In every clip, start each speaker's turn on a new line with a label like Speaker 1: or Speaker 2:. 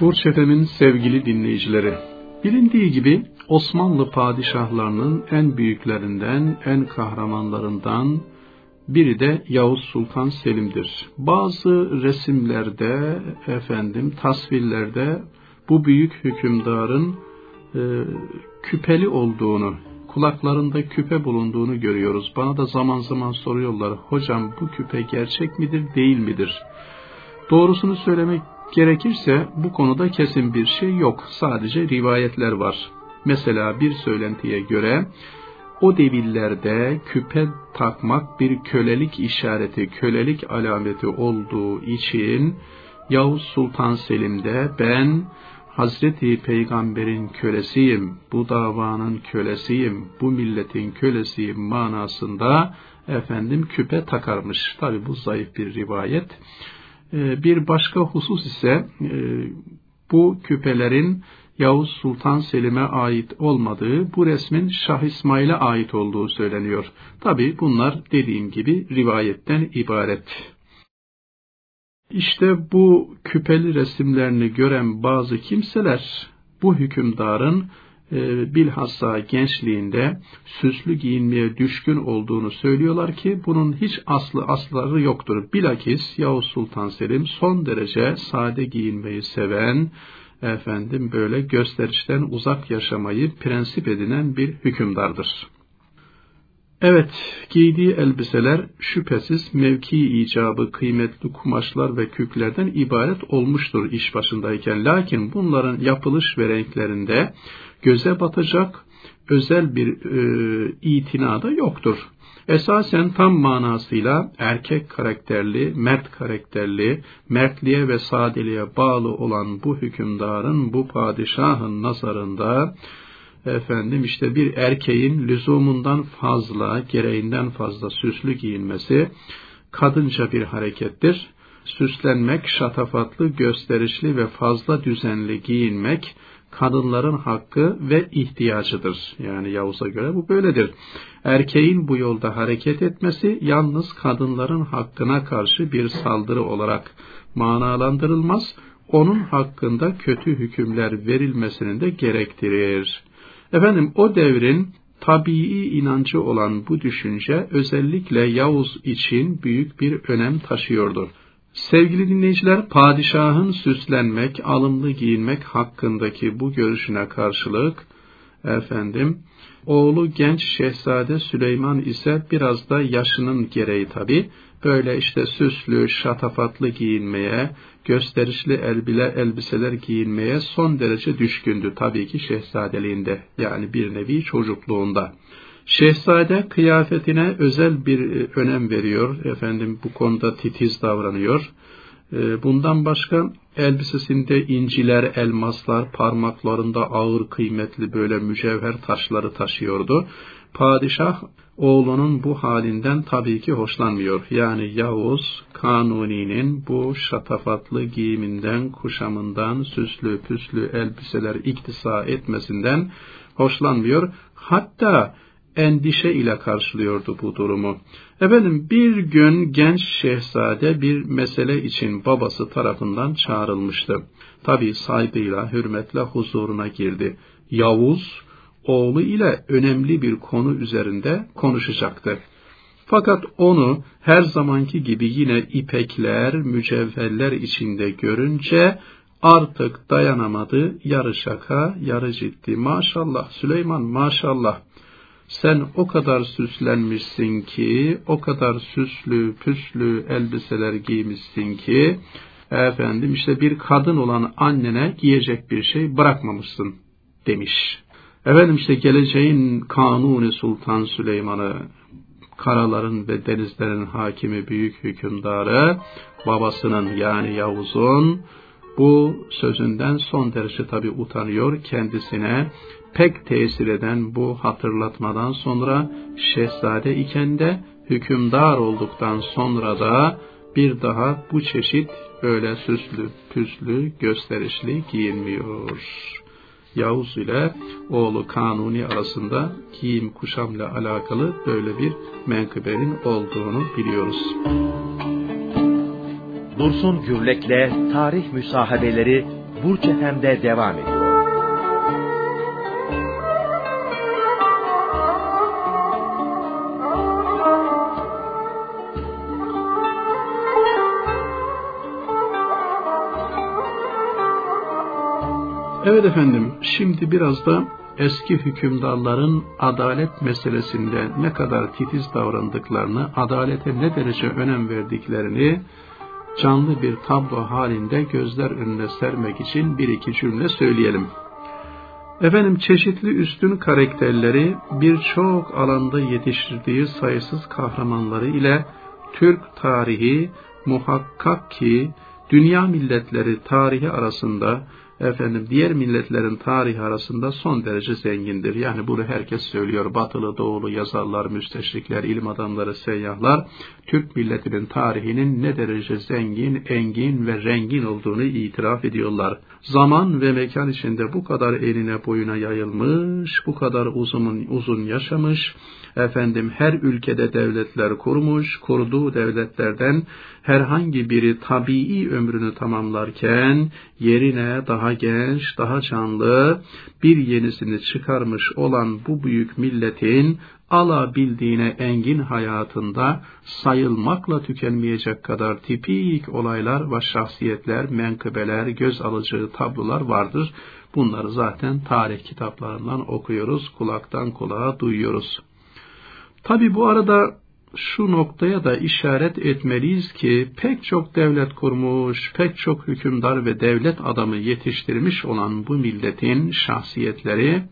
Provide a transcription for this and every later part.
Speaker 1: Burç Efem'in sevgili dinleyicileri, bilindiği gibi Osmanlı padişahlarının en büyüklerinden, en kahramanlarından biri de Yavuz Sultan Selim'dir. Bazı resimlerde, efendim, tasvirlerde bu büyük hükümdarın e, küpeli olduğunu, kulaklarında küpe bulunduğunu görüyoruz. Bana da zaman zaman soruyorlar, hocam bu küpe gerçek midir, değil midir? Doğrusunu söylemek gerekirse bu konuda kesin bir şey yok. Sadece rivayetler var. Mesela bir söylentiye göre o devirlerde küpe takmak bir kölelik işareti, kölelik alameti olduğu için Yavuz Sultan Selim de ben Hazreti Peygamber'in kölesiyim, bu davanın kölesiyim, bu milletin kölesiyim manasında efendim küpe takarmış. Tabi bu zayıf bir rivayet. Ee, bir başka husus ise e, bu küpelerin Yavuz Sultan Selim'e ait olmadığı, bu resmin Şah İsmail'e ait olduğu söyleniyor. Tabi bunlar dediğim gibi rivayetten ibaret. İşte bu küpeli resimlerini gören bazı kimseler bu hükümdarın bilhassa gençliğinde süslü giyinmeye düşkün olduğunu söylüyorlar ki bunun hiç aslı asları yoktur. Bilakis Yavuz Sultan Selim son derece sade giyinmeyi seven, efendim böyle gösterişten uzak yaşamayı prensip edinen bir hükümdardır. Evet, giydiği elbiseler şüphesiz mevki icabı kıymetli kumaşlar ve küklerden ibaret olmuştur iş başındayken. Lakin bunların yapılış ve renklerinde göze batacak özel bir e, itina da yoktur. Esasen tam manasıyla erkek karakterli, mert karakterli, mertliğe ve sadeliğe bağlı olan bu hükümdarın, bu padişahın nazarında efendim işte bir erkeğin lüzumundan fazla, gereğinden fazla süslü giyinmesi kadınca bir harekettir. Süslenmek, şatafatlı, gösterişli ve fazla düzenli giyinmek kadınların hakkı ve ihtiyacıdır. Yani Yavuz'a göre bu böyledir. Erkeğin bu yolda hareket etmesi yalnız kadınların hakkına karşı bir saldırı olarak manalandırılmaz, onun hakkında kötü hükümler verilmesini de gerektirir. Efendim o devrin tabii inancı olan bu düşünce özellikle Yavuz için büyük bir önem taşıyordu. Sevgili dinleyiciler, padişahın süslenmek, alımlı giyinmek hakkındaki bu görüşüne karşılık, efendim, oğlu genç şehzade Süleyman ise biraz da yaşının gereği tabi, böyle işte süslü, şatafatlı giyinmeye, gösterişli elbile elbiseler giyinmeye son derece düşkündü tabii ki şehzadeliğinde, yani bir nevi çocukluğunda. Şehzade kıyafetine özel bir e, önem veriyor, efendim bu konuda titiz davranıyor. E, bundan başka elbisesinde inciler, elmaslar, parmaklarında ağır kıymetli böyle mücevher taşları taşıyordu. Padişah oğlunun bu halinden tabii ki hoşlanmıyor. Yani Yavuz Kanuni'nin bu şatafatlı giyiminden, kuşamından, süslü püslü elbiseler iktisa etmesinden hoşlanmıyor. Hatta endişe ile karşılıyordu bu durumu. Efendim bir gün genç şehzade bir mesele için babası tarafından çağrılmıştı. Tabi saygıyla, hürmetle huzuruna girdi. Yavuz, oğlu ile önemli bir konu üzerinde konuşacaktı. Fakat onu her zamanki gibi yine ipekler, mücevherler içinde görünce artık dayanamadı. Yarı şaka, yarı ciddi. Maşallah Süleyman maşallah sen o kadar süslenmişsin ki, o kadar süslü püslü elbiseler giymişsin ki, efendim işte bir kadın olan annene giyecek bir şey bırakmamışsın demiş. Efendim işte geleceğin Kanuni Sultan Süleyman'ı, karaların ve denizlerin hakimi büyük hükümdarı, babasının yani Yavuz'un bu sözünden son derece tabi utanıyor kendisine pek tesir eden bu hatırlatmadan sonra şehzade iken de hükümdar olduktan sonra da bir daha bu çeşit böyle süslü, püslü, gösterişli giyinmiyor. Yavuz ile oğlu Kanuni arasında giyim kuşamla alakalı böyle bir menkıbenin olduğunu biliyoruz.
Speaker 2: Dursun Gürlek'le Tarih Müsahabeleri Burç Efem'de devam ediyor.
Speaker 1: Evet efendim, şimdi biraz da eski hükümdarların adalet meselesinde ne kadar titiz davrandıklarını, adalete ne derece önem verdiklerini canlı bir tablo halinde gözler önüne sermek için bir iki cümle söyleyelim. Efendim çeşitli üstün karakterleri birçok alanda yetiştirdiği sayısız kahramanları ile Türk tarihi muhakkak ki dünya milletleri tarihi arasında efendim diğer milletlerin tarihi arasında son derece zengindir. Yani bunu herkes söylüyor. Batılı, doğulu yazarlar, müsteşrikler, ilim adamları, seyyahlar Türk milletinin tarihinin ne derece zengin, engin ve rengin olduğunu itiraf ediyorlar. Zaman ve mekan içinde bu kadar eline boyuna yayılmış, bu kadar uzun uzun yaşamış, efendim her ülkede devletler kurmuş, kurduğu devletlerden herhangi biri tabii ömrünü tamamlarken yerine daha genç, daha canlı bir yenisini çıkarmış olan bu büyük milletin alabildiğine engin hayatında sayılmakla tükenmeyecek kadar tipik olaylar ve şahsiyetler, menkıbeler, göz alıcı tablolar vardır. Bunları zaten tarih kitaplarından okuyoruz, kulaktan kulağa duyuyoruz. Tabi bu arada şu noktaya da işaret etmeliyiz ki pek çok devlet kurmuş, pek çok hükümdar ve devlet adamı yetiştirmiş olan bu milletin şahsiyetleri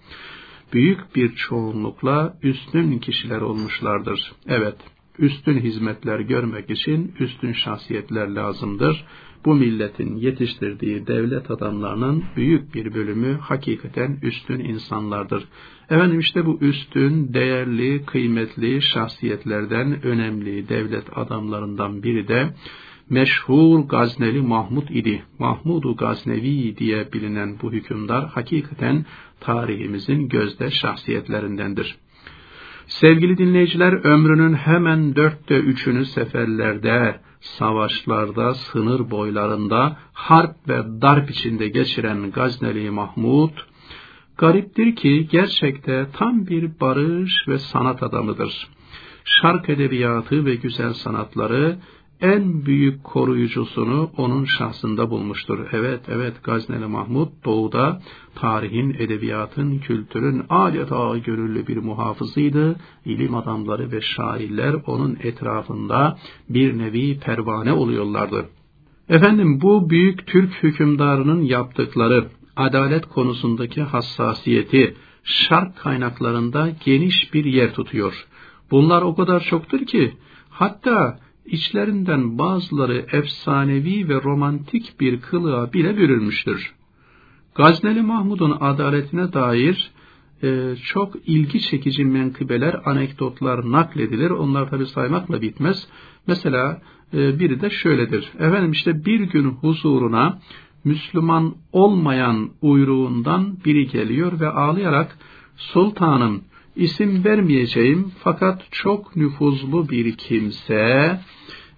Speaker 1: büyük bir çoğunlukla üstün kişiler olmuşlardır. Evet, üstün hizmetler görmek için üstün şahsiyetler lazımdır. Bu milletin yetiştirdiği devlet adamlarının büyük bir bölümü hakikaten üstün insanlardır. Efendim işte bu üstün, değerli, kıymetli şahsiyetlerden önemli devlet adamlarından biri de meşhur Gazneli Mahmud idi. Mahmudu Gaznevi diye bilinen bu hükümdar hakikaten tarihimizin gözde şahsiyetlerindendir. Sevgili dinleyiciler, ömrünün hemen dörtte üçünü seferlerde, savaşlarda, sınır boylarında, harp ve darp içinde geçiren Gazneli Mahmud, gariptir ki gerçekte tam bir barış ve sanat adamıdır. Şark edebiyatı ve güzel sanatları en büyük koruyucusunu onun şahsında bulmuştur. Evet, evet Gazneli Mahmud doğuda tarihin, edebiyatın, kültürün adeta gönüllü bir muhafızıydı. İlim adamları ve şairler onun etrafında bir nevi pervane oluyorlardı. Efendim bu büyük Türk hükümdarının yaptıkları, adalet konusundaki hassasiyeti, şark kaynaklarında geniş bir yer tutuyor. Bunlar o kadar çoktur ki, hatta içlerinden bazıları efsanevi ve romantik bir kılığa bile bürünmüştür. Gazneli Mahmud'un adaletine dair e, çok ilgi çekici menkıbeler, anekdotlar nakledilir. Onlar tabi saymakla bitmez. Mesela e, biri de şöyledir. Efendim işte bir gün huzuruna Müslüman olmayan uyruğundan biri geliyor ve ağlayarak sultanım isim vermeyeceğim fakat çok nüfuzlu bir kimse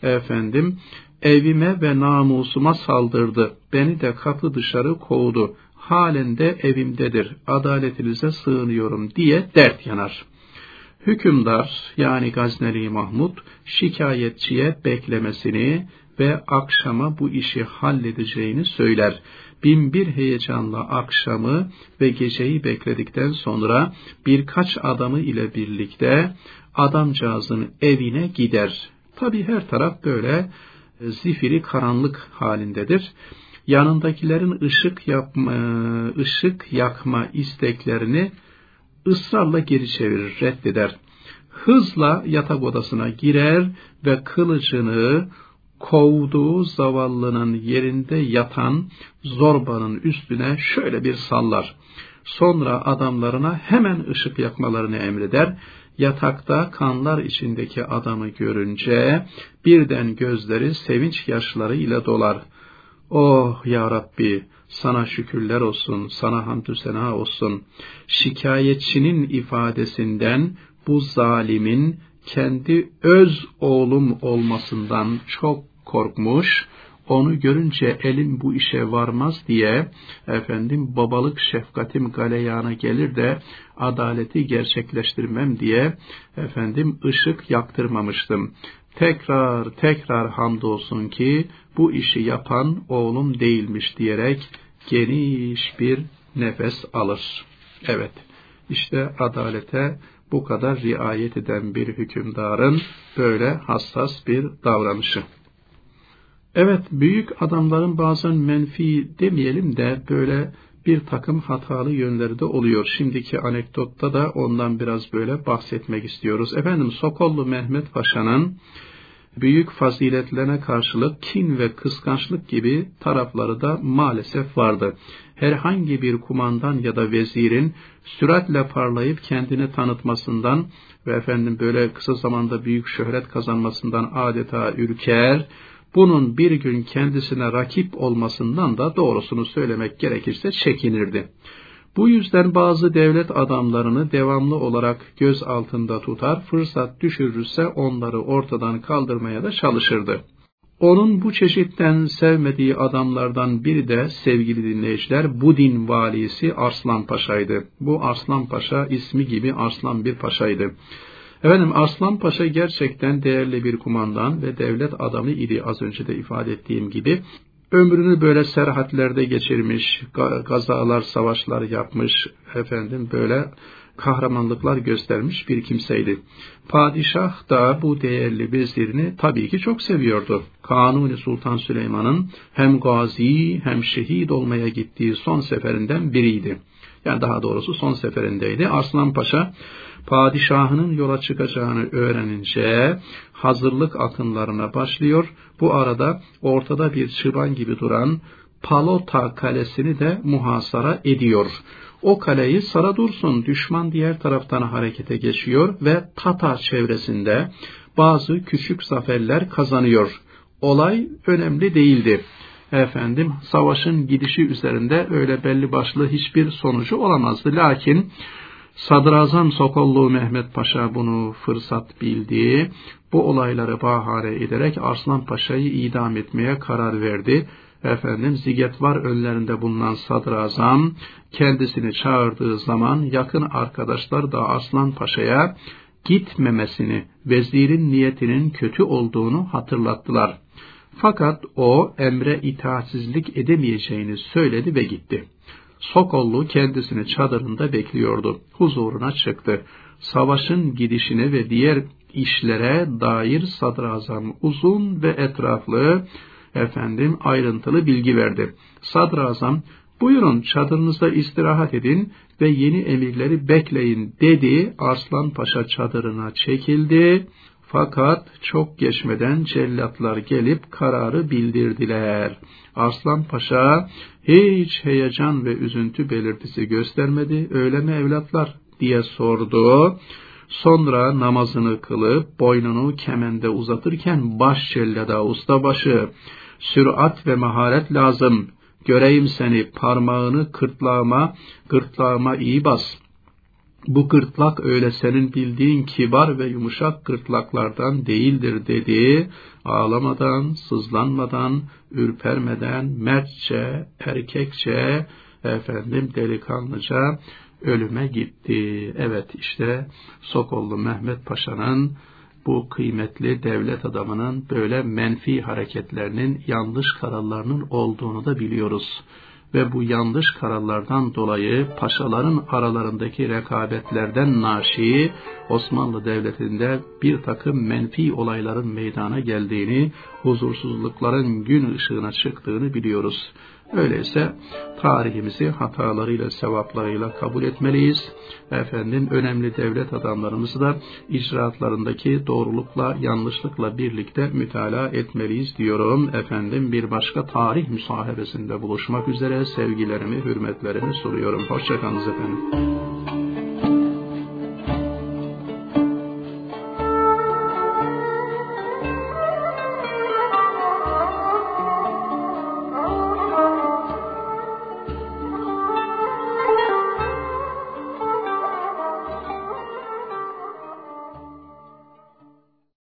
Speaker 1: efendim evime ve namusuma saldırdı. Beni de kapı dışarı kovdu. Halen de evimdedir. Adaletinize sığınıyorum diye dert yanar. Hükümdar yani Gazneli Mahmud şikayetçiye beklemesini ve akşama bu işi halledeceğini söyler. Binbir heyecanla akşamı ve geceyi bekledikten sonra birkaç adamı ile birlikte adamcağızın evine gider. Tabi her taraf böyle e, zifiri karanlık halindedir. Yanındakilerin ışık yapma, ışık yakma isteklerini ısrarla geri çevirir, reddeder. Hızla yatak odasına girer ve kılıcını kovduğu zavallının yerinde yatan zorbanın üstüne şöyle bir sallar. Sonra adamlarına hemen ışık yakmalarını emreder. Yatakta kanlar içindeki adamı görünce birden gözleri sevinç yaşları ile dolar. Oh ya Rabbi sana şükürler olsun, sana hamdü sena olsun. Şikayetçinin ifadesinden bu zalimin kendi öz oğlum olmasından çok korkmuş, onu görünce elim bu işe varmaz diye efendim babalık şefkatim galeyana gelir de adaleti gerçekleştirmem diye efendim ışık yaktırmamıştım. Tekrar tekrar hamdolsun ki bu işi yapan oğlum değilmiş diyerek geniş bir nefes alır. Evet, işte adalete bu kadar riayet eden bir hükümdarın böyle hassas bir davranışı. Evet, büyük adamların bazen menfi demeyelim de böyle bir takım hatalı yönleri de oluyor. Şimdiki anekdotta da ondan biraz böyle bahsetmek istiyoruz. Efendim Sokollu Mehmet Paşa'nın büyük faziletlerine karşılık kin ve kıskançlık gibi tarafları da maalesef vardı. Herhangi bir kumandan ya da vezirin süratle parlayıp kendini tanıtmasından ve efendim böyle kısa zamanda büyük şöhret kazanmasından adeta ürker, bunun bir gün kendisine rakip olmasından da doğrusunu söylemek gerekirse çekinirdi. Bu yüzden bazı devlet adamlarını devamlı olarak göz altında tutar, fırsat düşürürse onları ortadan kaldırmaya da çalışırdı. Onun bu çeşitten sevmediği adamlardan biri de sevgili dinleyiciler Budin valisi Arslan Paşa'ydı. Bu Arslan Paşa ismi gibi Arslan bir paşaydı. Efendim Arslan Paşa gerçekten değerli bir kumandan ve devlet adamı idi az önce de ifade ettiğim gibi. Ömrünü böyle serhatlerde geçirmiş, gazalar, savaşlar yapmış, efendim böyle kahramanlıklar göstermiş bir kimseydi. Padişah da bu değerli vezirini tabii ki çok seviyordu. Kanuni Sultan Süleyman'ın hem gazi hem şehit olmaya gittiği son seferinden biriydi. Yani daha doğrusu son seferindeydi. Arslan Paşa padişahının yola çıkacağını öğrenince hazırlık akınlarına başlıyor. Bu arada ortada bir çıban gibi duran Palota kalesini de muhasara ediyor. O kaleyi Sara Dursun düşman diğer taraftan harekete geçiyor ve Tatar çevresinde bazı küçük zaferler kazanıyor. Olay önemli değildi. Efendim savaşın gidişi üzerinde öyle belli başlı hiçbir sonucu olamazdı. Lakin Sadrazam Sokollu Mehmet Paşa bunu fırsat bildi. Bu olayları bahane ederek Arslan Paşa'yı idam etmeye karar verdi. Efendim ziget var önlerinde bulunan sadrazam kendisini çağırdığı zaman yakın arkadaşlar da Arslan Paşa'ya gitmemesini, vezirin niyetinin kötü olduğunu hatırlattılar. Fakat o emre itaatsizlik edemeyeceğini söyledi ve gitti. Sokollu kendisini çadırında bekliyordu. Huzuruna çıktı. Savaşın gidişine ve diğer işlere dair sadrazam uzun ve etraflı efendim ayrıntılı bilgi verdi. Sadrazam buyurun çadırınızda istirahat edin ve yeni emirleri bekleyin dedi. Arslan Paşa çadırına çekildi. Fakat çok geçmeden cellatlar gelip kararı bildirdiler. Arslan Paşa hiç heyecan ve üzüntü belirtisi göstermedi. Öyle mi evlatlar diye sordu. Sonra namazını kılıp boynunu kemende uzatırken baş cellada ustabaşı sürat ve maharet lazım. Göreyim seni parmağını kırtlağıma, gırtlağıma iyi bas. Bu gırtlak öyle senin bildiğin kibar ve yumuşak gırtlaklardan değildir dedi. Ağlamadan, sızlanmadan, ürpermeden, mertçe, erkekçe, efendim delikanlıca ölüme gitti. Evet işte Sokollu Mehmet Paşa'nın bu kıymetli devlet adamının böyle menfi hareketlerinin, yanlış kararlarının olduğunu da biliyoruz. Ve bu yanlış kararlardan dolayı paşaların aralarındaki rekabetlerden naşi Osmanlı Devleti'nde bir takım menfi olayların meydana geldiğini, huzursuzlukların gün ışığına çıktığını biliyoruz. Öyleyse tarihimizi hatalarıyla, sevaplarıyla kabul etmeliyiz. Efendim önemli devlet adamlarımızı da icraatlarındaki doğrulukla, yanlışlıkla birlikte mütalaa etmeliyiz diyorum. Efendim bir başka tarih müsahebesinde buluşmak üzere sevgilerimi, hürmetlerimi soruyorum. Hoşçakalınız efendim.